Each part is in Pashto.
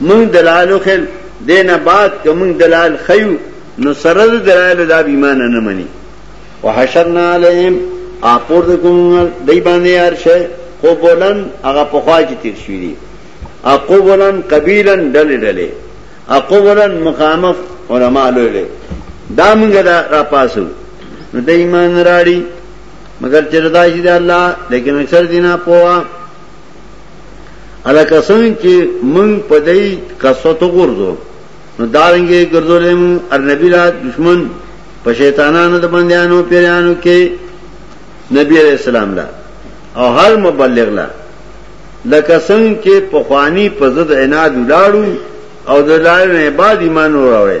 مونږ دلائل وښيل دې نه بعد که مونږ دلائل ښيو نو سره د دلائلو دا به ایمان نه مني وحشرنا علیهم اپور د کوم دای باندې هر شی قبولن هغه په خوا کې تیر شوی دي اقبولن قبیلن ډلې ډلې اقبولن مخامخ علما لولې دا موږ دا را پاسو نو د ایمان راړي مگر چې رضا شي د الله لیکن اکثر دینه پوها الکه څنګه چې مونږ په دې قصته غورځو نو دارنګي ګرځولې مون ارنبي را دشمن په شیطانانو د بندیانو پیرانو کې نبی علیہ السلام لا او هر مبلغ لا لکه څنګه چې په خواني په ضد عناد ولاړو او د لارې نه بعد ایمان وروړي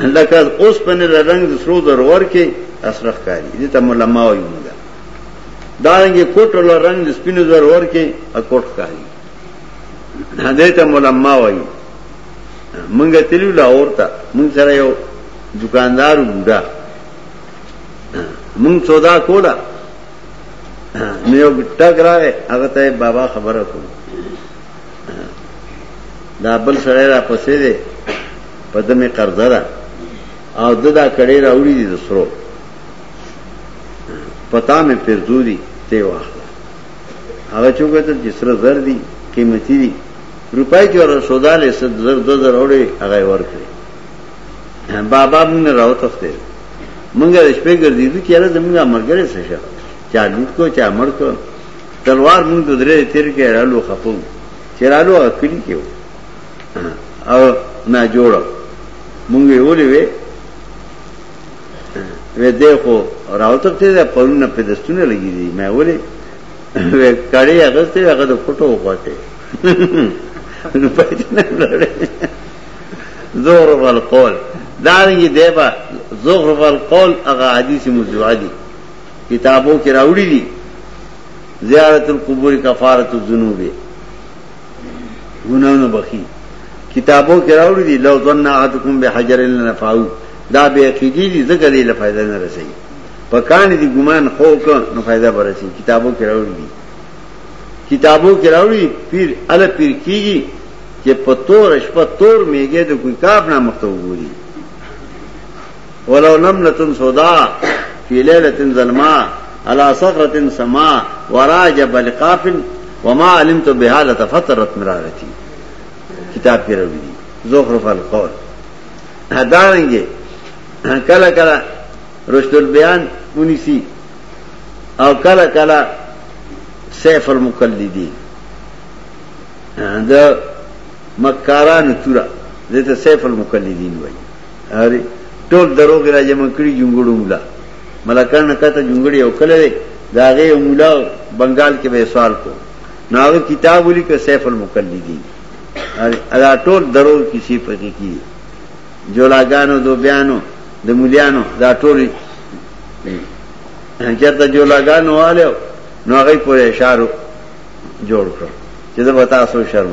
لکه اوس په نه رنگ د سرو زر ور کې اسرخ کاری دي ته ملما وي موږ دا رنګ کوټ له رنگ د سپینو زر ور کې اکوټ کاری دې ته ملما وي موږ تلو لا اورتا موږ سره یو دکاندار بوډا موږ سودا کولا نو یو ټک راغی هغه ته بابا خبره کوم دا بل سره را پسې دی په ده مې قرضه ده او ده دا کړې راوړي دي د سرو پتا مې پرزو دي ته واخله هغه چوکتل چې سره زر دي قیمتي دي روپای کې ور سوداله سد زر د زر وړي هغه ورکړي بابا مونږ راوتخته مونږ د شپې ګرځېدو چې را زمونږه مرګره څه شه چا لوټ کو چا مړ کو تلوار مونږ درې تیر کې رالو خپو چې رالو اکلی کېو او نا جوړه مونږ یې ولې وې وې دې خو راوتر ته ده پرونه په دستونه لګی دي مې ولې وې کړي هغه ته هغه د فوټو وخته نو پاتې نه لړې زور ول قول دا یې دیبا زور ول قول هغه حدیث موضوع دي کتابو کې راوړي دي زیارت القبور کفاره الذنوب ګناه نه بخي کتابو کې راوړي دي لو ظن احدکم بحجر لنفعو دا به عقیدی دي ځکه دې له فائدې نه رسي په کان دي ګمان خو کو نو فائدہ برسي کتابو کې راوړي دي کتابو کې راوړي پیر ال پیر کیږي چې په تور شپه تور میګه د کوی کاپ نه مخته وګوري ولو نملة سودا فی لیلة ظلماء علی صخرة سماء وراء جبل قاف وما علمت بها لتفترت مرارتی کتاب کې راوړي دي زخرف القول دا رنګه کله کله رشد البیان ونیسی او کله کله سیف المقلدی د مکاران تورا دته سیف المقلدین وایي اری ټول دروغ را جمع کړی جونګړو مولا ملکان کته جونګړي او کله دی داغه مولا بنگال کې به سوال کو ناغه کتاب ولیک سیف المقلدین اری ادا ټول دروغ کسی پکې کی جولاګانو دو بیانو د مولیانو دا ټول چرته جولاګانو والو نو هغه پورې اشاره جوړ کړ چې دا وتا سو شرم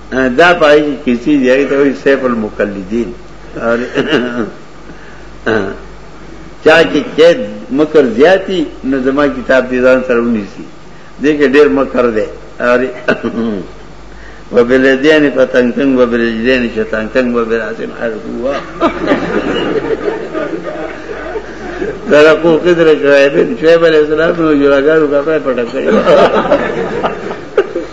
دا پای کی چیز یې ته وي سیف المقلدین چا کې قید مکر زیاتی نو زما کتاب دې ځان سره ونیسی دې کې ډېر مکر دی اره وبلدین پتنګ تنګ وبلجلین شتان تنګ وبراسن حرقوا دا کو کدر شعیب شعیب علیہ السلام نو جوړګارو کا پټه کړو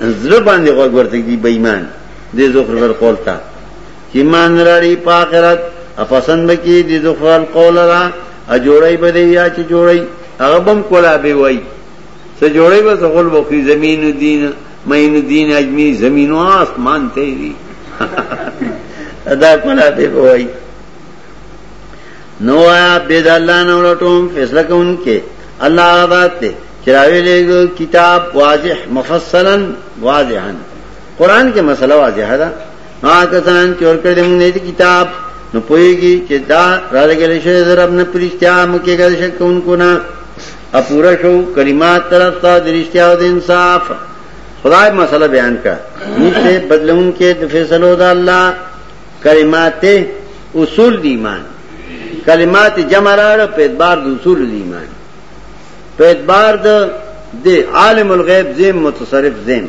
زړه باندې غوږ ورته دی بېمان دې زخرف القول تا چې مان راړي په آخرت افسند کې دې زخرف القول را ا جوړي به دی یا چې جوړي هغه بم کولا به وای څه جوړي به زغل وکي زمين دین مین دین اجمی زمين او اسمان ته دی ادا کولا به وای نو آیا بيد الله نو لټوم فیصله کوم کې الله آباد ته چراوی لګو کتاب واضح مفصلا واضحا قران کې مسله واضحه ده ما کسان چې ورکړ دې موږ دې کتاب نو پويږي چې دا را لګل شي زرب نه پرشتیا مکه ګل شي کوونکو نه اپورا شو کلمات طرف ته درشتیا او انصاف خدای مسله بیان کړه نشته بدلون کې د فیصلو د الله کلمات اصول دی ایمان کلمات جمع راړ په اعتبار د اصول دی ایمان په اعتبار د دې عالم الغیب زیم متصرف زیم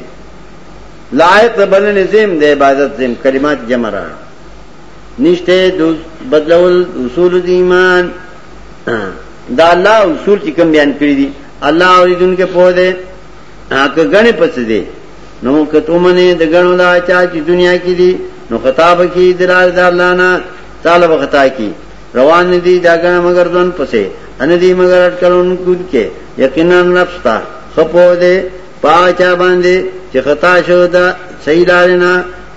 لایق د بلنې زیم د عبادت زیم کلمات جمع را نشته د بدلول اصول د ایمان دا الله اصول چې کوم بیان کړی دي الله اوریدونکو په دې هغه غنې پڅ دي نو کته منه د غنو دا چا چې دنیا کې دي نو خطاب کې درار د الله نه طالب خطا کی روان نه دي دا ګڼه مګر ځوان پسې ان دي مګر اټکلون کود کې یقینا نفس تا خپو دې پاچا باندې چې خطا شو دا صحیح لارنا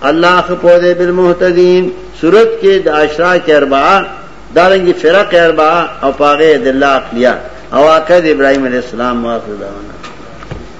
الله خپو دې بالمهتدین صورت کې د اشراق اربعه دارنګي فرق اربعه او پاغه د الله عقلیه او عقد ابراهيم عليه السلام واخره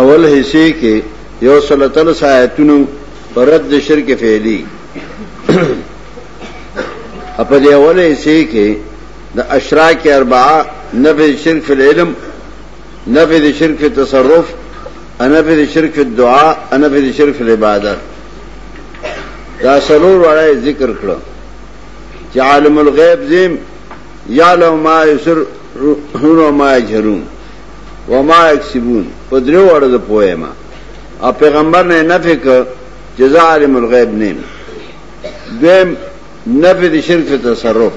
اول حصے کې یو سلطل سایتونو پر رد د شرک فعلی په دې اول حصے کې د اشراک اربعه نفي شرک فی العلم نفي د شرک فی تصرف نفي د شرک فی الدعاء نفي د شرک فی العبادت دا سلور وړای ذکر کړو چې عالم الغیب زم یعلم ما یسر هو ما یجهرون وما یکسبون په دریو اړه د پوهه ما او پیغمبر نه نفي ک جزاء عالم الغیب نیم دویم نفي د شرک تصرف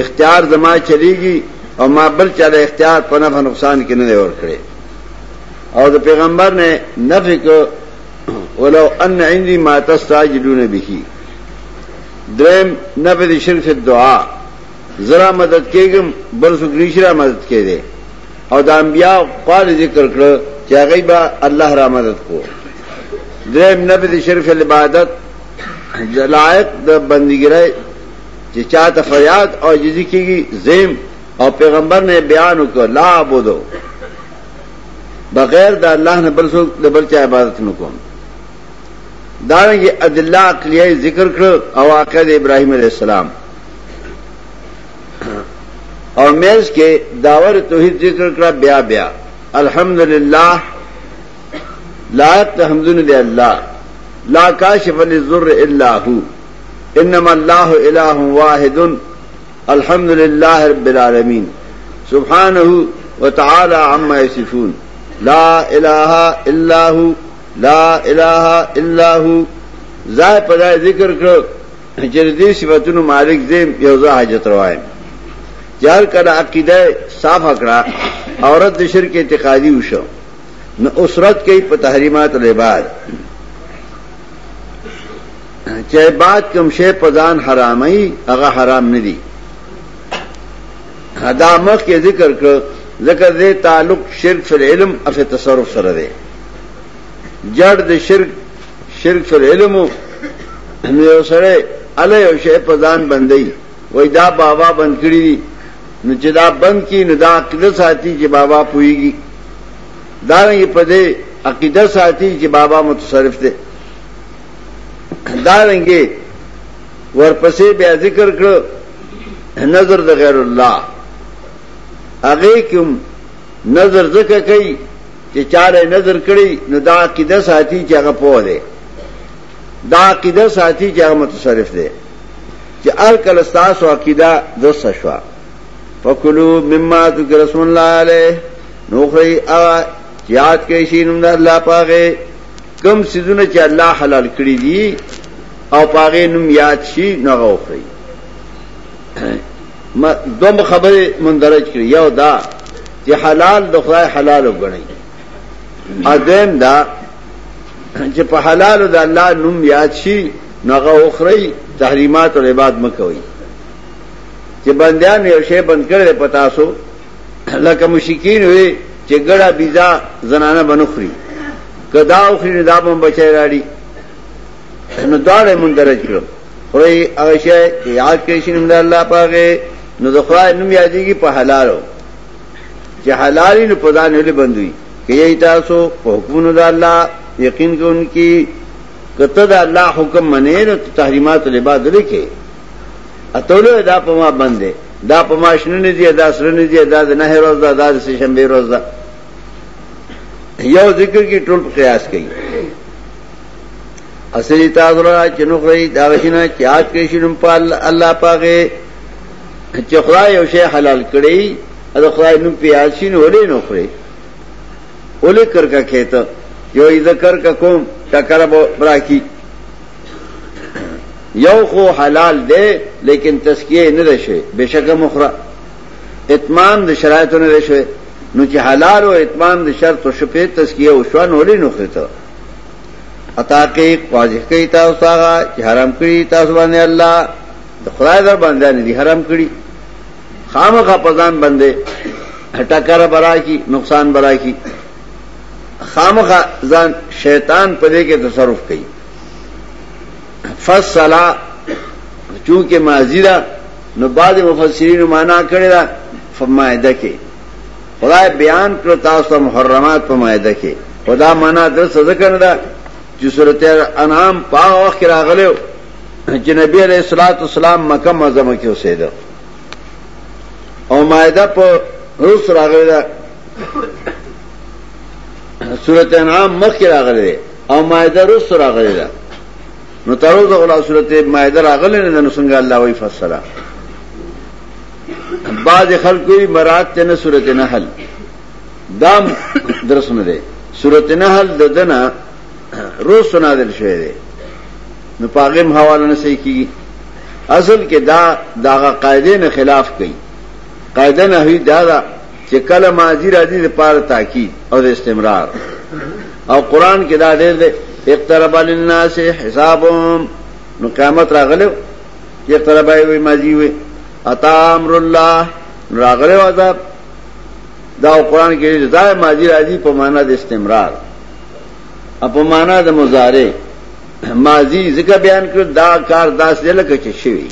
اختیار زما چلیږي او ما بل چاله اختیار په نفع نقصان کې نه ور کړی او د پیغمبر نه نفي ک ولو ان عندي ما تستعجلون به دریم نفي د شرک دعا زرا مدد کېږم بل څوک نشي را مدد کېدی او د انبیا قال ذکر کړ چې هغه به الله را مدد کو دریم نبی د شرف العبادت د لایق د بندګرۍ چې چاته فریاد او جزی کیږي زم او پیغمبر نے بیان وکړ لا عبادو بغیر د الله نه بل څوک د بل چا عبادت نکوم دارنګه ادله عقلیه ذکر کړ او واقع د ابراهیم علی السلام اور میز کے داور توحید ذکر کرا بیا بیا الحمد للہ لائق تحمد دے اللہ لا کاشف الضر الا هو انما الله اله واحد الحمد لله رب العالمين سبحانه وتعالى عما يصفون لا اله الا هو لا اله الا هو زائے پدائے ذکر کرو چې دې صفاتونو مالک دې یو ځای حاجت روایم جار کړه عقیده صاف کړه عورت د شرک اعتقادي وشو نو اسرت کې په تحریمات العباد چې بعد کوم شی په ځان حرامي هغه حرام نه دي دا مخ کې ذکر کړ ذکر دې تعلق شرک فی العلم او تصرف سره دی جړ د شرک شرک فل علم نو یو سره اله یو شی په ځان بندي وای دا بابا بند کړی دي نو چې دا بند کی نو دا عقیده ساتي چې بابا پويږي دا یې په دې عقیده ساتي چې بابا متصرف دی دا رنګي ورپسې بیا ذکر کړو نظر د غیر الله هغه کوم نظر ځکه کوي چې چاره نظر کړی نو دا عقیده ساتي چې هغه پوه دی دا عقیده ساتي چې هغه متصرف دی چې ار کله تاسو عقیده درس شوا فکلو مما ذکر رسول الله علیه نو خی ا یاد کې شي نو الله پاګه کم سيزونه چې الله حلال کړی دي او پاګه نوم یاد شي نو غوخی دوم خبرې مندرج کړې یو دا چې حلال د خدای حلال وګڼي اذن دا چې په حلال د الله نوم یاد شي نغه اوخري تحریمات او عبادت مکوي چې بندیان یو شی بند کړي پتا سو لکه مشکین وي چې ګړه بيزا زنانه بنخري کدا اوخري دا بم بچی راړي نو دا له مندرج کړو خوري هغه شی چې یاد کړی شي نوم د الله پاغه نو د خدای نوم یادېږي په حلالو چې حلالي نو په ځان له بندوي کې تاسو په حکمونو د الله یقین کوونکی کته د الله حکم منې نو تحریمات له بعد لیکي اتولو دا په ما باندې دا په ما شنو نه دي دا سره نه دي دا د نه روز دا د سې شنبه روز دا یو ذکر کې ټول قیاس کوي اسری تاسو را چې نو خړی دا غشنه چې آج کې شنم په الله پاګه چې خدای یو شی حلال کړی دا خدای نو پیاز شین ولې نو خړی ولې کرکا کېته یو ذکر کا کوم ټکر براکی یو خو حلال دی لیکن تسکیه نه ده شوی بشکه مخره اتمام د شرایطو نه ده شوی نو چې حلال او اتمام د شرط او شپې تسکیه او شوان ولې نو خېته اتا کې واضح کوي تاسو هغه چې حرام کړی تاسو باندې الله د خدای در باندې نه دي حرام کړی خامخا پزان باندې ټکر برا کی نقصان برا کی خامخا ځان شیطان په دې کې تصرف کوي فصلا چونکه ماضی دا نو بعد مفسرین معنا کړی دا فمایده کې خدای بیان کړو تاسو محرمات په مائده کې خدا معنا د سزا کنده چې سورته انعام په وخت کې راغلو چې نبی علیہ الصلوۃ والسلام مکه معظمه کې اوسېده او مائده په روس راغلی دا سورته انعام مخ کې راغلی او مائده روس راغلی دا نو تر اوسه غلا سورته مائده راغلی نه نو څنګه الله وی فسره بعض خلق کوئی مراد تے نہ صورت نحل دام درس نہ دے صورت نحل ددنا روز سنا دل شوئے دے نو پاغم حوالہ نہ صحیح کی اصل کے دا داغا قاعدے نہ خلاف کئی قاعدہ نہ ہوئی دادا کہ کل ماضی راضی دے پار تاکید اور استمرار اور قرآن کے دا دیر دے اقترب للناس حسابهم نو قیامت راغلو چې طلبای وي ماضی وي اتا امر الله راغره عذاب دا قران کې دا ماضی راځي په معنا د استمرار په معنا د مضارع ماضی ذکر بیان کړ دا کار داس دی لکه چې شوی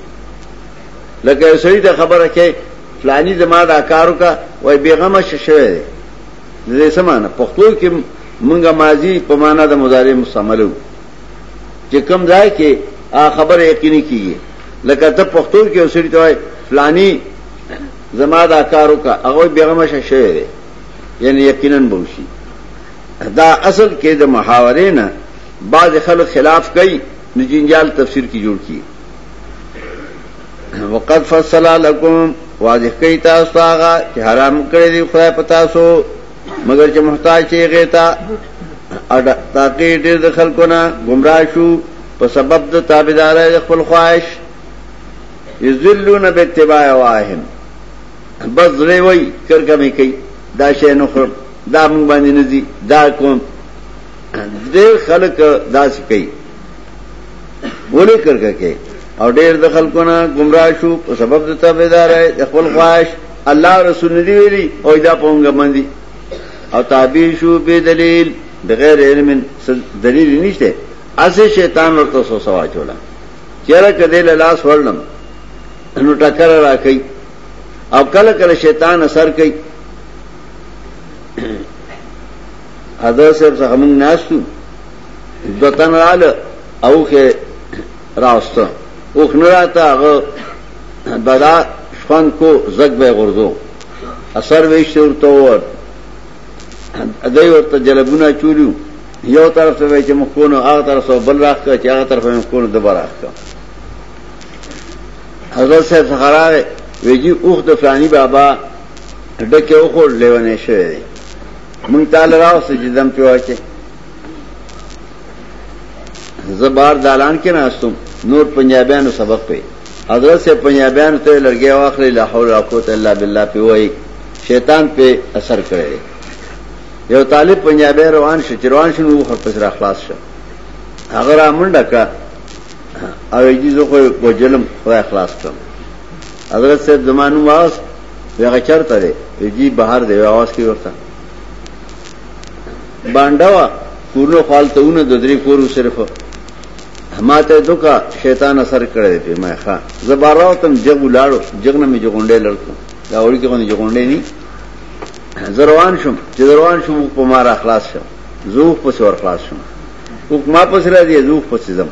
لکه سړی د خبره کې فلانی زما دا کارو کا وای بیغمه شوی دی دې سمانه پښتو کې مونږه ماضی په معنا د مضارع مستعملو چې کوم ځای کې خبره یقیني کیږي لکه ته پښتو کې اوسړي ته وای فلانی زما دا کار وکړه هغه بیغه مشه شوی دی یعنی یقینا به وشي دا اصل کې د محاورې نه بعض خلک خلاف کوي نو جنجال تفسیر کې جوړ کی وقد فصل لكم واضح کوي تاسو هغه چې حرام کړی دی خدای پتا سو مگر چې محتاج ته غیتا اډه تاکي ډېر د خلکونه گمراه شو په سبب د تابعدارۍ د خپل خواهش یذلون باتباع واهم بس زوی وای کرکه مې کوي دا شی نه خور دا مونږ باندې نه دي دا کوم ډېر خلک داس کوي ولې کرکه کوي او ډېر د خلکونه گمراه شو په سبب د تابعدارۍ د خپل خواهش الله رسول ندی ویلی او دا پونګه مندي او تعبیر شو به دلیل بغیر علم دلیل نشته اسه شیطان ورته سو سوا چولا چیرې کده له لاس ورلم نو ټکر راکې او کله کله شیطان اثر کوي حضرت صاحب څنګه ناشتو دتن رااله او که راوست اوخ نه راته هغه بدا شپن کو زګ به غردو اثر ویش ورته ور دای ورته جلبونه چولیو یو طرف ته وای چې مخونو هغه طرف ته بل راخ کړ چې هغه طرف ته مخونو د براخ کړ حضرت صاحب څخه راغی ویجی اوخ د فلانی بابا ډکه اوخور لیونه شوی مونږ تعالی راوسته چې دم پیواچه زه بار دالان کې ناستم نور پنجابیانو سبق پي حضرت سے پنجابیانو ته لړګي واخلې لا حول ولا قوت الا بالله په وای شیطان په اثر کړی یو طالب پنجابی روان شو چروان شنو خو پس را خلاص شو هغه را منډه کړه او یی زه خو وجلم خدای خلاص کړم حضرت صاحب زمانو واس ویغه چرته دی یی بهر دی واس کی ورته بانډا وا کورنو خال ته ونه د درې کورو صرف ماته دوکا شیطان اثر کړی په ما ښا زبارو تم جګ ولاړو جګ نه می جوړونډې لړکو دا وړي کې باندې جوړونډې ني زروان شم چې زروان شم په ما را خلاص شم زوخ په سور خلاص شم او ما پس را دی زوخ پس زم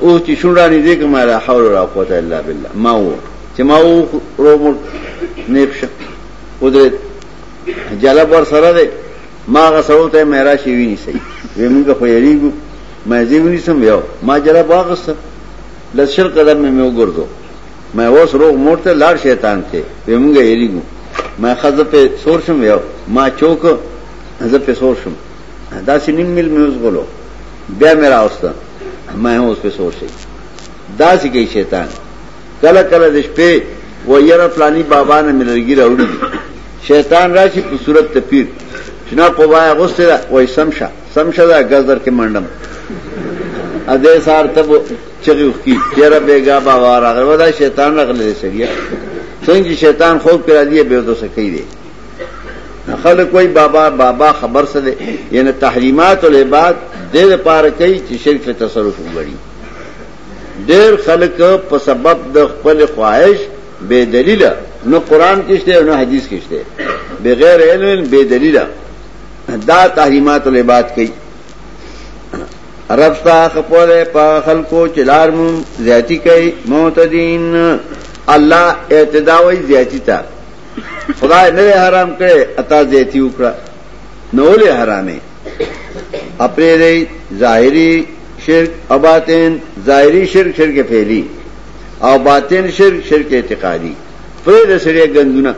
او چې شونډه نه دې کوم لا حول ولا قوت الا بالله ما وو چې ما وو رو مو نه پښه قدرت جلب ور سره ده ما هغه سره ته مې راشي ویني سي وې موږ خو یریګو مې دې ونی سم یو ما جلب واغسته لشل قدم مې مې وګرځو مې اوس روغ مور ته لاړ شیطان ته وې موږ یریګو مې خزه په سور شم یو ما چوک زه په سور شم دا چې نیم مل مې اوس غلو بیا مې راوسته مې اوس په سور شي دا چې کې شیطان کله کله د شپې و یره فلانی بابا نه ملګری راوړي شیطان راشي په صورت ته پیر شنا په وای غوسته ده وای سمشه سمشه ده غزر کې منډم ا دې سار ته چغي وکي چیرې بیګا بابا راغله ودا شیطان راغله سړیا څنګه شیطان خو پر دې به دوسه کوي دي خلک کوئی بابا بابا خبر سره یعنی تحریمات العباد دې لپاره کوي چې شرک تصرف وګړي ډېر خلک په سبب د خپل خواهش بې دلیله نو قران کې شته نو حدیث کې شته بغیر علم بې دلیله دا تحریمات العباد کوي رب تا خپل په خلکو چلار مون زیاتی کوي معتدین الله اعتدا وی زیاتی تا خدای نه حرام کړي اتا زیاتی وکړه نو له حرامه اپری دی ظاهری شرک او باطن ظاهری شرک شرک فعلی او باطن شرک شرک اعتقادی پرې د سړي غندونه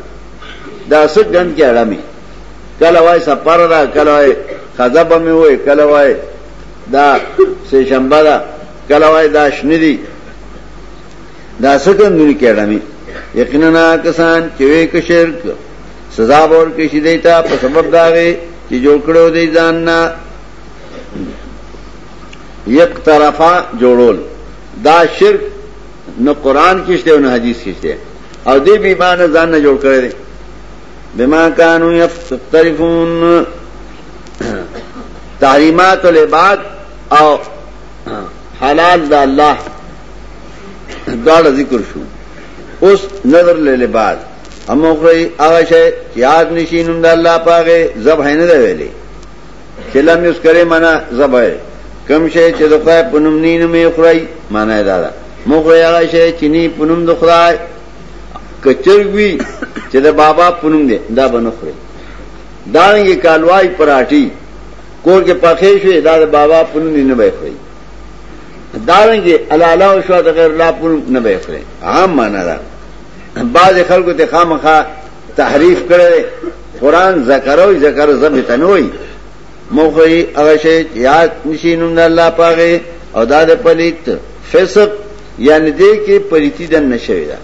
دا څه غند کې اړه می کله وای سفر را کله وای خذب می وای کله وای دا سه شنبه دا کله وای دا شنه دي دا څه غندونه کې اړه می یقینا کسان چې وې کشرک سزا بور کې شي دیتا په سبب داغه چې جوړ کړو دی ځان نه یک طرفه جوړول دا شرک نو قران کې شته او نه حدیث کې شته او دې به ایمان ځان نه جوړ کړی دی بما كانوا يفترفون تحریمات العباد او حلال دا الله دا ذکر شو اوس نظر للعباد هم وخوري هغه شی چې یاد نشي نوم د الله پاغه ذبح نه دی ویلي چې لم یذکر معنا ذبح کم شی چې د خدای په نوم نه نوم یې خوري معنا یې دا ده مخوري هغه شی چې نه په نوم د خدای کچرګوي چې د بابا په نوم دی دا به نه خوري دا یې کالوای پراټي کور کې پخې شوې دا د بابا په نوم نه به خوري دا یې الاله او شو د غیر الله په نوم نه به خوري عام معنا ده بعض خلکو ته خامخا تحریف کړي قران ذکر او ذکر زب ته نه وي موخي هغه شی یاد نشینوم د الله پاغه او دا د پلیت فسق یعنی دې کې پلیتی د نشوي دا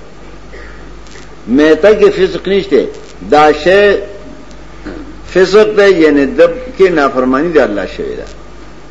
مهته کې فسق نشته دا شی فسق دی یعنی دب کې نافرمانی د الله شوی دا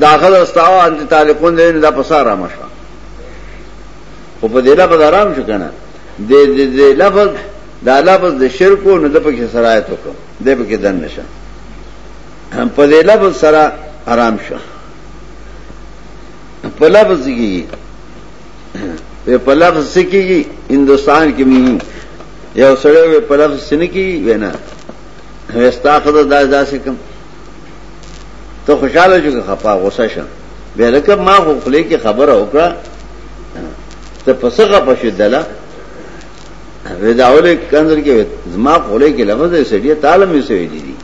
داخل استاو انت تعلقون دې نه دا پساره مشه خو په دې لا په آرام شو کنه دې دې لفظ دا لفظ د شرکو نه د پکې سرایت وکړ دې پکې دن نشه هم په دې لفظ سره آرام شو په لفظ کې وی په لفظ سکیږي هندستان کې مې یو سره وی په لفظ سنکی وینا وستا خدای داس داسې کوم ته خوشاله شو که خپه غوسه شو به لکه ما خو خلې کې خبره وکړه ته پسغه پښې دلا وداولې کندر کې زما خلې کې لفظ یې سړي تعالی مې سوي دي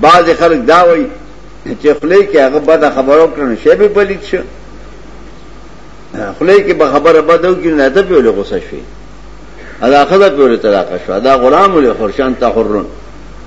بعض خلک دا وایي چې خلې کې هغه بد خبره وکړنه شی به پلیت شو خلې کې به خبره بدو کې نه ته په غوسه شي ادا خدا په طلاق شو ادا غلام له خرشان تحرن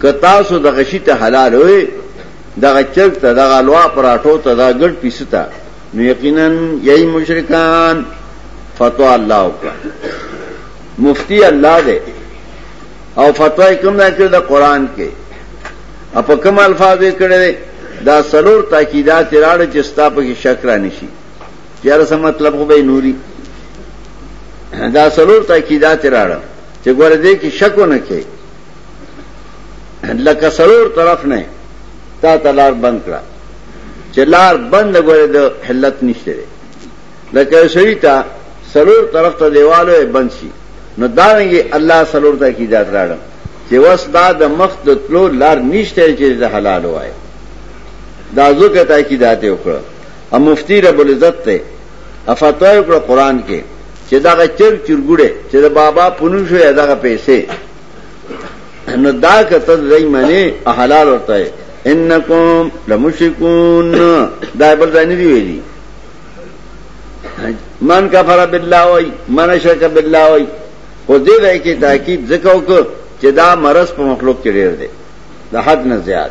که تاسو دغه شي ته حلال وئ دغه چرګ ته دغه لوا پراټو ته دا ګډ پیسه ته نو یقینا یی مشرکان فتوا الله وکړه مفتی الله دې او فتوا کوم نه کړ د قران کې اپ کوم الفاظ یې کړې دا سلور تاکیدات راړ چې ستا په کې شک را نشي یاره سم مطلب خو به نوري دا سلور تاکیدات راړ چې ګوره دې کې شک نه کې لکه سرور طرف نه تا تلار بند کړه چې لار بند غوړې د حلت نشته لکه سړی تا سرور طرف ته دیوالو بند شي نو دا رنګي الله سرور ته کی دات راړم چې وس دا د مخ د تلو لار نشته چې د حلال وای دا زکه تا کی داته وکړه او مفتی رب العزت ته افتوا وکړه قران کې چې دغه چر چرګوړې چې د بابا پونو شو یا دغه پیسې نو دا کته دای منی حلال ورته انکم لمشکون دا بل ځای نه دی ویلي من کفر بالله وای من شرک بالله وای خو دې ځای کې تاکید ځکاو کو چې دا مرض په مخلوق کې ډیر دی د حد نه زیات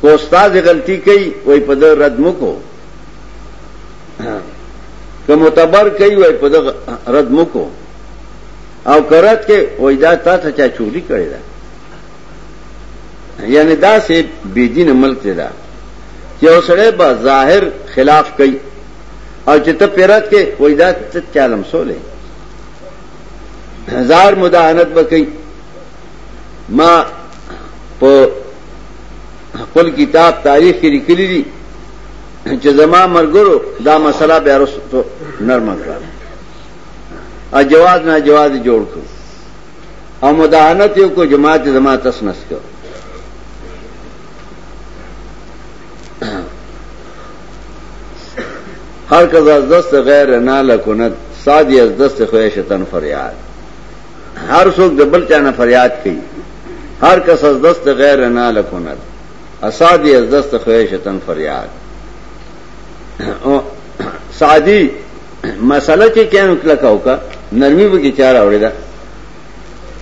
کو استاد غلطی کوي وای په د رد مکو که معتبر کوي وای په د رد مکو او کرت کې وای دا تا ته چا چوری کړی دا یعنی دا سه بی دین ملک دی دا چې اوسړه به ظاهر خلاف کوي او چې ته پیرت کې وای دا ته چالم سولې ظاهر مداهنت وکړي ما په خپل کتاب تاریخ کې لیکلي دي چې زما مرګرو دا مسله بیا رسو نرم کړه ا جواز نه جواز جوړ کړ او مداهنت یو کو جماعت زما تسنس کړ هر کز از دست غیر نه لکند سادی از دست خویشتن فریاد هر څوک د بل چا نه فریاد کوي هر کس از دست غیر نه لکونر اسادی از دست خوې شیطان فریاد سعدی مسله چې کینو کلک اوکا نرمی به کی چاره وړي دا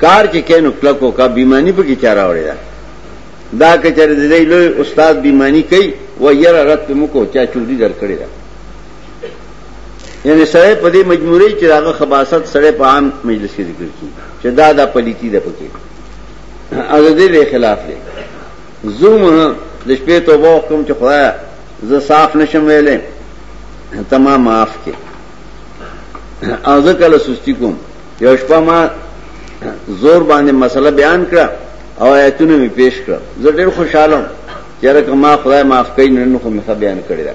کار چې کینو کلک اوکا بیمانی به کی چاره وړي دا دا کچره دې لوی استاد بیمانی کوي و یره رات په مکو چا چوری در کړی دا یعنی سره په دې مجبوري چې هغه خباست سره په عام مجلس کې ذکر کی چې دا د پلیتی د پکې او د دې خلاف دی زوم د شپې توبه کوم چې خدای زه صاف نشم ویلې تمام معاف کې او زه کله سستی کوم یو شپه ما زور باندې مسله بیان کړه او آیتونه می پیش کړه زه ډېر خوشاله یم چې راکه ما خدای معاف کړي نن خو مې بیان کړی دا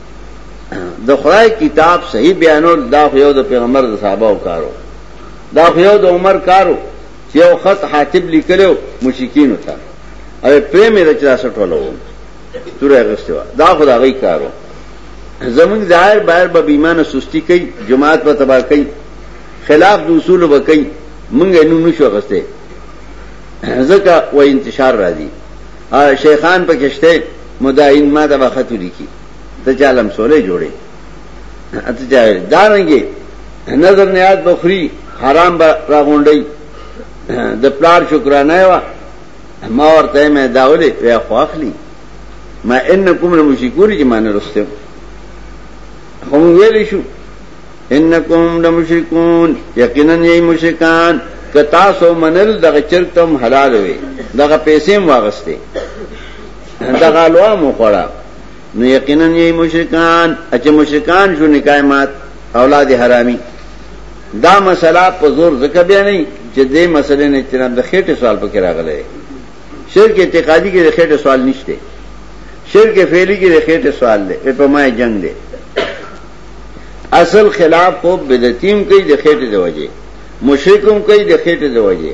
د خدای کتاب صحیح بیانول دا خو یو د پیغمبر د صحابه او کارو دا خو یو د عمر کارو چې یو خط حاتب لیکلو مشکین وتا او پرې مې رچا سټولو تورې غستو دا خو دا غي کارو زمون ظاهر بهر به بیمانه سستی کوي جماعت په تبا کوي خلاف د اصول وکي مونږ نو نشو غسته ځکه و انتشار راځي شیخان په کشته مداین ما د بخاتو لیکي ته چالم سولې جوړې اته چا دارنګي نظر نیاز بخری حرام به راغونډي د پلار شکرانه وا ما ورته مې داولې وی خواخلی ما انکم لمشکور چې مان رسته هم ویل شو انکم لمشرکون یقینا یی مشرکان که تاسو منل دغه چرک تم حلال وي دغه پیسې واغسته دغه لوا مو خړه نو یقینا یی مشرکان اچ مشرکان شو نکای مات اولاد حرامي دا مسله په زور ذکر بیا نه چې دې مسلې نه چې د خېټه سوال پکې راغلی شرک اعتقادي کې د خېټه سوال نشته شرک فعلی کې د خېټه سوال دی په ما جنگ دی اصل خلاف خو بدتیم کوي د خېټې د وجې مشرکم کوي د خېټې د وجې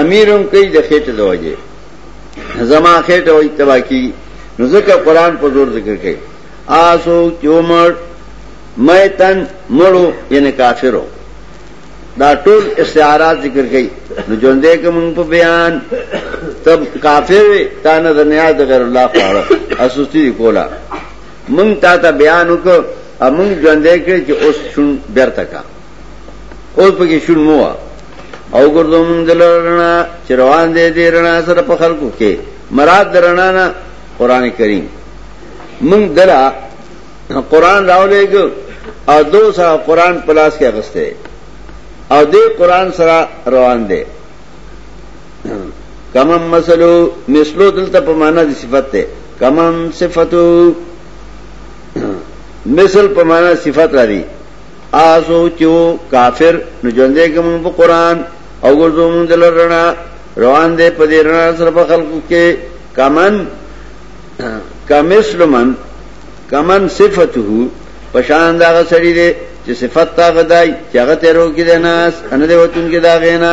امیرم کوي د خېټې د وجې زما خېټه وي تبا کی نو ځکه قران په زور ذکر کوي آسو چومړ میتن مړو یعنی کافرو دا ټول استعارات ذکر کوي نو ژوندې کوم په بیان تب کافر تا نه دنیا د غیر الله پاره اسوسی کولا مونږ تا ته بیان وکړ او مونږ ژوندې کړې چې اوس شون بیرته کا اوس پکې شون مو او ګردو مونږ دلرنا چې روان دې دې رڼا سره په خلکو کې مراد درنا نه قران کریم مونږ درا قران راولېګ او دو سره قران پلاس کې اغسته او دې قران سره روان دي کمم مسلو مثلو دلته په معنا د صفت ده کمم صفاتو مثل په معنا صفت راځي آسو چو کافر نو ژوندې کوم په قران او ګرځو مونږ دلرنا روان دې په دې رڼا سره په خلقو کې کمن کمسلمن کمن صفته پشان دا غسړي دي چې صفت تا غدای چې هغه تیرو کې د ناس ان دې وتون کې دا غینا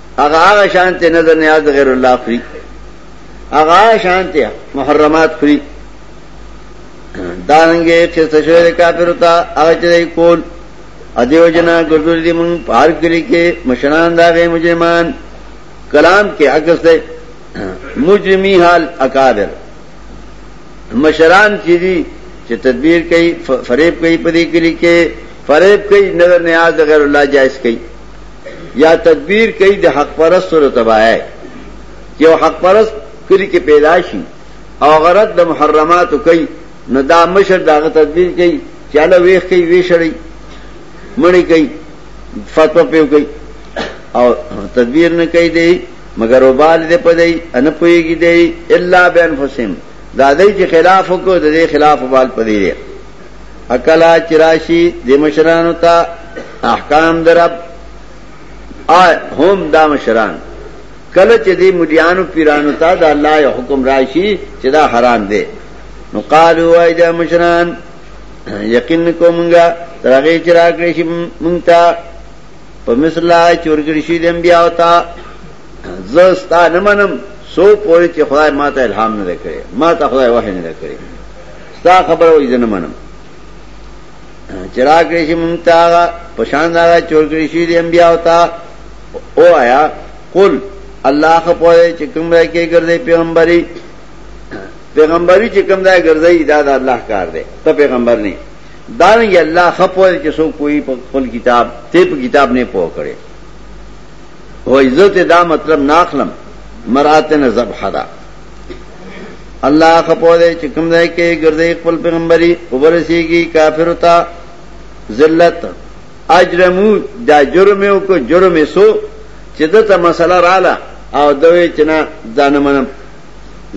هغه هغه شانته نظر نیاز غیر الله خوري هغه شانته محرمات خوري دانګه چې تشویر کافر تا هغه چې کول ادیو جنا ګردول دي مون پار کړی کې مشران داغه مجرمان کلام کې عکس ده مجرمی حال اکابر مشران چې دي چې تدبیر کوي فریب کوي پدې کلی کې فریب کوي نظر نیاز غیر الله جائز کوي یا تدبیر کوي د حق پرست سره تباہی چې یو حق پرست کلی کې پیدا شي او غرض د محرماتو کوي نو دا مشر داغه تدبیر کوي چې له ویخ کوي ویشړي مړی کوي فتوا پیو کوي او تدبیر نه کوي دی مگر وبال دې پدې ان پويږي دې الا بانفسهم دا دې چې خلاف وکړو دې خلاف وبال پدې اکلا چراشی دی مشرانو تا احکام درب آئے هم دا مشران کله چې دی مليانو پیرانو تا دا الله یو حکم راشی چې دا حرام دی نو قالو آئے دا مشران یقین کو منگا ترغی چراکڑی شی منگتا پا مثل آئے چورکڑی شی دی انبیاء تا زستا نمنم سو پوری چې خدای ما ته الهام نه کړی ما ته خدای وحی نه کړی ستا خبر وای زنه منم چرا کړی شي مونږ ته پشان دا چور کړی شي دی انبیا او تا او آیا قل الله خپوي چې کوم راي کې ګرځي پیغمبري پیغمبري چې کوم ځای ګرځي دا د الله کار دی ته پیغمبر نه دا نه الله خپوي چې سو کوئی په خپل کتاب ته په کتاب نه پوه کړي هو عزت دا مطلب ناخلم مراتن ذبح دا الله خپو دې چې کوم ځای کې ګرځي خپل پیغمبري وبرسيږي کافر تا ذلت اجرمو دا جرم یو کو جرم سو چې دته مسله رااله او دوی چې نه ځان منم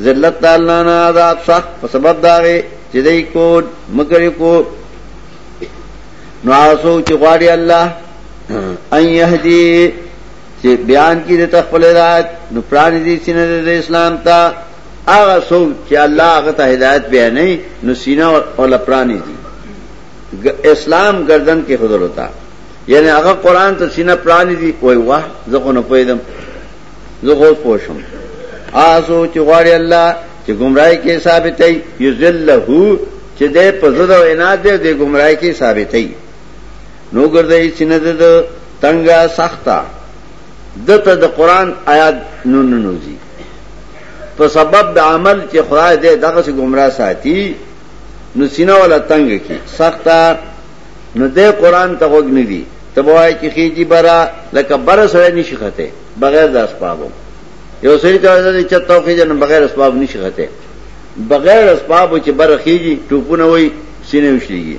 ذلت الله نه عذاب صح په سبب داغه چې دای کو مکر کو نو آسو چې غواړي الله ان يهدي چې بیان کی د تخپل هدایت نو پران دي سینه د اسلام ته هغه څوک چې الله هغه ته هدایت بیانې نو سینه او لپران دي اسلام گردن کې حضور ہوتا یعنی هغه قران ته سینه پران دي وای واه زه خو نه پوهیدم زه خو پوښم آسو چې غواړي الله چې گمراهي کې ثابتې یذلهو چې دې په زړه او عناد دې گمراهي کې ثابتې نو ګرځي چې نه د تنګه سخته دته د قران آیات نو نه نوځي په سبب د عمل چې خدای دې دغه سي گمراه ساتي نو سینه ولا تنگ کی سخته نو دې قران ته وګ نه دي تبوای کی خېږي برا لکه بر سره نشي خته بغیر د اسبابو یو سری ته دې چې توخې جن بغیر اسباب نشي خته بغیر اسبابو چې بر خېږي ټوپونه وای سینه وشلېږي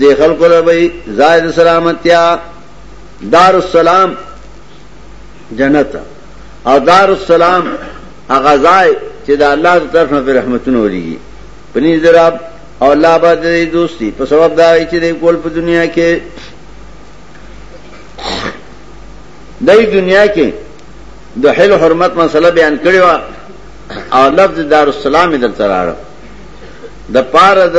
دې خلکو له به زائد سلامتیا دار السلام جنت او دار السلام هغه ځای چې د الله تعالی طرف نه رحمتونه وريږي پني دراب او الله به دې دوستي په سبب دا چې دې کول په دنیا کې دای دنیا کې د حل حرمت مسله بیان کړی و او لفظ دار السلام دلته راړ د پاره د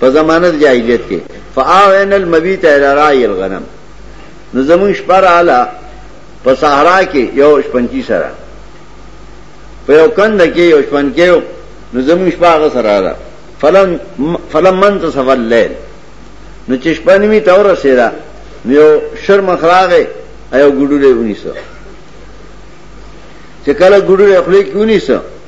په زمانه د جاهلیت کې فاوین المبیت الى راعی الغنم نو زمون شپر اعلی په صحرا کې یو شپنکی سره په یو کند کې یو شپنکی نو زمون شپه هغه سره را فلم فلم من تصف الليل نو چې شپه نیمه تور سره نو یو شرم خراغه ایو ګډوله ونیسو چې کله ګډوله خپل کې ونیسو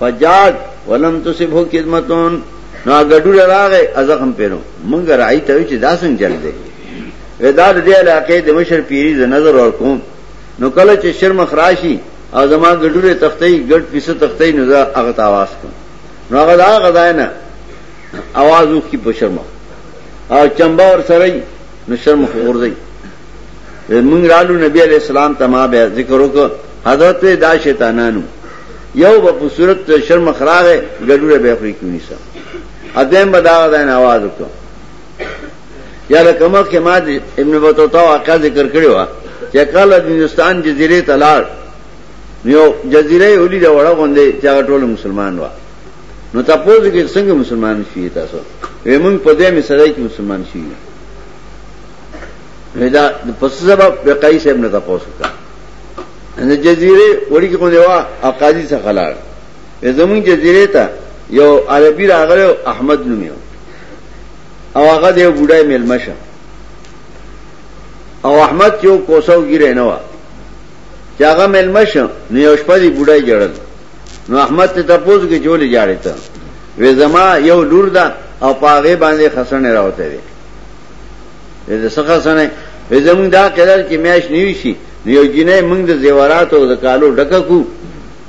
فجاد ولم تصبه خدمتون نو غډول راغې ازغم پینو مونږ راي ته چې دا څنګه چل دی ودا دې علاقې د مشر پیری ز نظر ور کوم نو کله چې شرم خراشي او زما غډول تختې غډ پیسه تختې نو زه هغه تاواز کوم نو هغه دا غدای نه आवाज وکي په شرم او چمبا ور سره نو شرم خور دی مونږ رالو نبی علیہ السلام ته ما به ذکر وکړ حضرت دا شیطانانو یو به په صورت شرم خراغه ګډوره به خوري کونی سم اذن به دا غدان आवाज وکړ یا لکه که ما ابن بطوطا واقع ذکر کړی و چې کله د هندستان جزیره ته لاړ یو جزیره ولې دا وړه غوندې چې ټول مسلمان و نو تاسو کې څنګه مسلمان شئ تاسو ومن په دې مسله کې مسلمان شئ دا پس سبب به قای صاحب نه تاسو کا ان جزیره وړي کې کوی وا اقاضي څخه خلار زمون جزیره ته یو عربي راغلو احمد نومیو او هغه دی ګډای ملمشه او احمد یو کوسو ګیره نه وا چې هغه ملمشه نو یو شپه دی ګډای جړل نو احمد ته تاسو کې جوړې جاړې ته وې زما یو لور ده او پاغه باندې خسن راوته دي دې څخه سنې وې زمونږ دا قدر چې میاش نیوي شي یو جنې موږ د زیورات او د کالو ډکه کو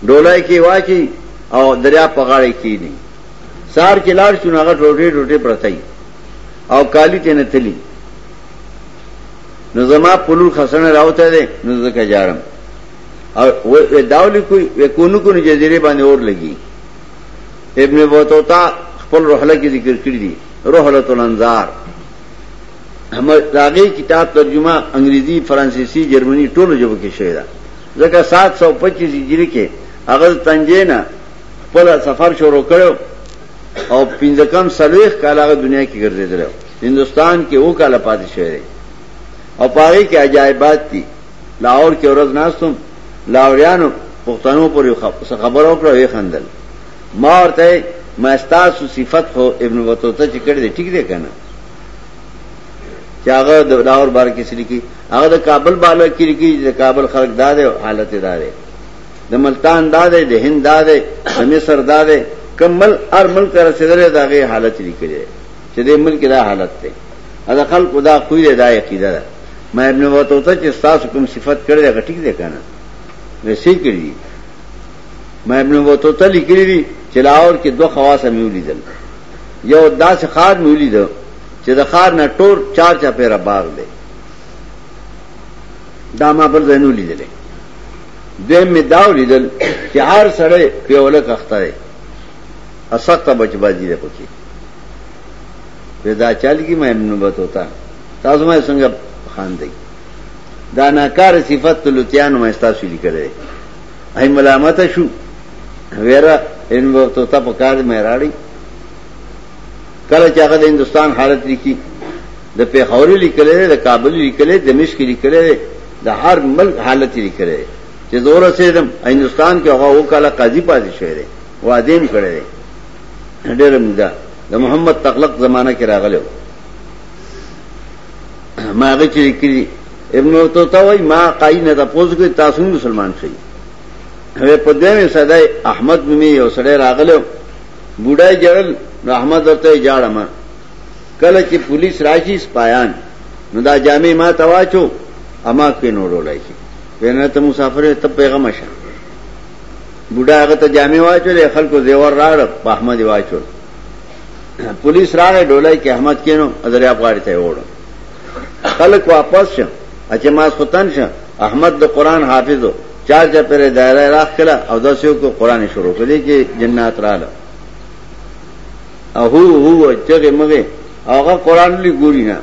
ډولای کې واچي او دریا په غاړه کې دي سار کې لار شنو هغه ټوټه ټوټه پرتای او کالی ته نه تلی نو زما پلو خسنه راوته ده نو زکه جارم او و داولی کوئی وکونو کو جزیره باندې اور لګي ابن بطوطا خپل روحله کې ذکر کړی دي رحلت الانظار داغه کتاب ترجمه انګریزي فرانسیسي جرمني ټولو ژبو کې شوې ده ځکه 725 هجری کې هغه تنجې نه خپل سفر شروع کړو او پنځه کم سلويخ کاله دنیا کې ګرځیدل هندستان کې وو کاله پاتې شوی او پاره کې عجایبات دي لاهور کې ورځ ناستم لاوریانو پښتنو پر خبرو کړو یې خندل ما ورته ما ستاسو صفت خو ابن بطوطه چې کړی دی ټیک دی کنه چې هغه د لاهور بار کې سړي کې هغه د کابل بالا کې لري چې د کابل خلک دا دی حالت دا دی د ملتان دا دی د هند دا دی د مصر دا دی کمل ار ملک را سره دا غي حالت لیکل چې د ملک دا حالت دی دا خلک دا خو یې دا عقیده ده ما ابن بطوطه چې تاسو کوم صفت کړی هغه ټیک دی کنه وسې کړی ما ابن بطوطه لیکلی دی چې لاهور کې دوه خواص مې ولیدل یو داسې خار مې ولید چې د خار نه ټول چار چا پیره باغ دی دا ما بل ځای نه لیدل دویم مې دا ولیدل چې هر سړی په اوله کخته دی اسقطه بچبازی ده پکې ودا چل کی ما ابن بطوطه تاسو ما څنګه خان دی دا ناکار صفت لوتیان ما استاسو لیکل دی ای ملامت شو ویرا ان وختو ته په کار مې راړي کله چې هغه د هندستان حالت لیکي د پیښور لیکل دی د کابل لیکل دی د مشک لیکل دی د هر ملک حالت لیکل دی چې زور سیدم هندستان کې هغه وکاله قاضي پاتې شوی دی وادیم کړی دی ډېر مودا د محمد تغلق زمانہ کې راغلو ما هغه چې لیکلي ابن بطوطه وای ما قای نه تاسو کوي تاسو مسلمان شئ هغه په دغه صدای احمد نومي یو سړی راغلو بوډای جړل نو احمد ورته جاړه ما کله چې پولیس راشي سپایان نو دا جامع ما تواچو اما کې نوړولای شي ونه ته مسافر ته پیغام شه بوډا هغه ته جامع واچو له خلکو زیور راړ په احمد واچو پولیس راغی ډولای کې احمد کینو دریاب غاړې ته وړو خلک واپس شه چې ما سوتن شه احمد د قران حافظو چار چا پر دایره راخله او داسیو کو قران شروع کړي کې جنات رااله اهو هو چغه مغه هغه قران لې ګوري نه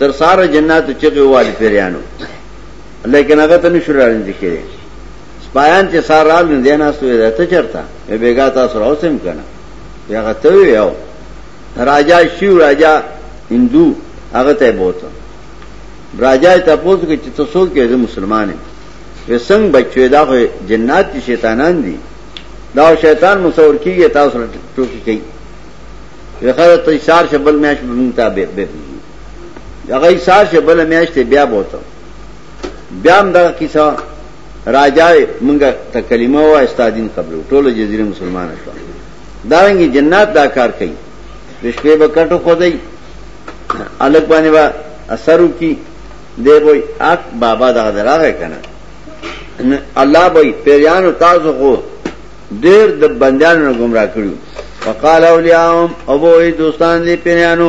تر ساره جنات چغه والی پیرانو لیکن هغه ته نشو راځي کې سپایان چې سارال نه دیناستو ته چرتا بیګا تاسو راوسم کنه هغه ته یو راجا شیو راجا هندو هغه ته بوته راجا ته پوښتنه کوي چې ته څوک یې زه مسلمان یم وسنګ بچو دا خو جنات دي شیطانان دي دا شیطان مصور کیږي تاسو ټوکی کوي وخره ته اشار شبل میاش بنتا به به هغه اشار شبل میاش ته بیا بوته بیا هم دا کیسه راجا وی منګه ته کلمه وای ستا دین قبلو ټوله جزیره مسلمانه شو دارنګي جنات دا کار کوي د شپې به کټو خدای الګ باندې با اثرو کی دی وای اک بابا دا دراغه کنه الله به پیرانو تاسو خو ډیر د بندیانو گمراه کړو فقال اولیاءهم ابو دوستان دې پیرانو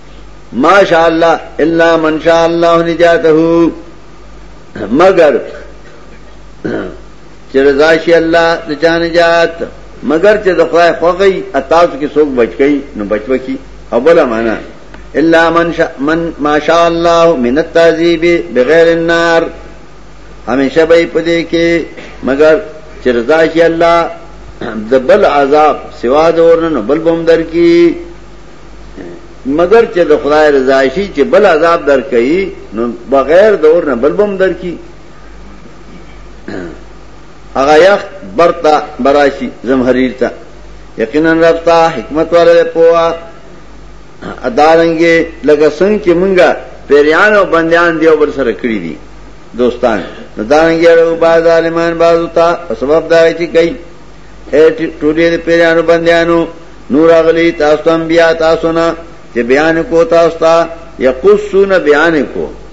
ماشاء الله الا من شاء الله نجاته مگر چې رضا شي الله د چا نجات مگر چې د خدای خوغي اتاسو کې څوک بچکی نو بچو کی اوله معنا الا من شا من ماشاء الله من التعذيب بغیر النار همیشه به پدې کې مگر چې رضا شي الله د بل عذاب سوا د ورنه بل بم در کی مگر چې د خدای رضا شي چې بل عذاب درکړي نو بغیر د اور نه بل بم درکړي هغه یخ برتا براشي زمحریر ته یقینا رب تا حکمت والے پوا ادارنګي لکه څنګه چې مونږه پیریان او بندیان دی او بر سره کړی دي دوستان نو دارنګي ورو باز ظالمان بازو تا سبب دا چې کوي اے ټولې پیریانو بندیانو نور اغلی تاسو انبیاء تاسو نه چې بیان کو تاسو ته یقصون بیان کو